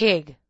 pig.